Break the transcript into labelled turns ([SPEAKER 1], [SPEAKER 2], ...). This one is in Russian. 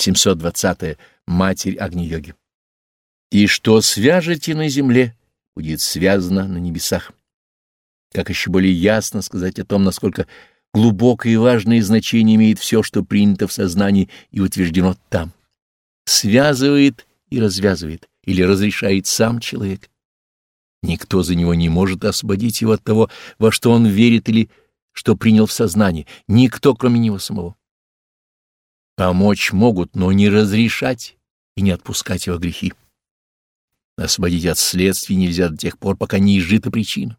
[SPEAKER 1] 720. -е. Матерь Агни-йоги. И что свяжете на земле, будет связано на небесах. Как еще более ясно сказать о том, насколько глубокое и важное значение имеет все, что принято в сознании и утверждено там. Связывает и развязывает, или разрешает сам человек. Никто за него не может освободить его от того, во что он верит или что принял в сознании, никто, кроме него самого. Помочь могут, но не разрешать и не отпускать его грехи. Освободить от следствий нельзя до тех пор, пока не изжита причина.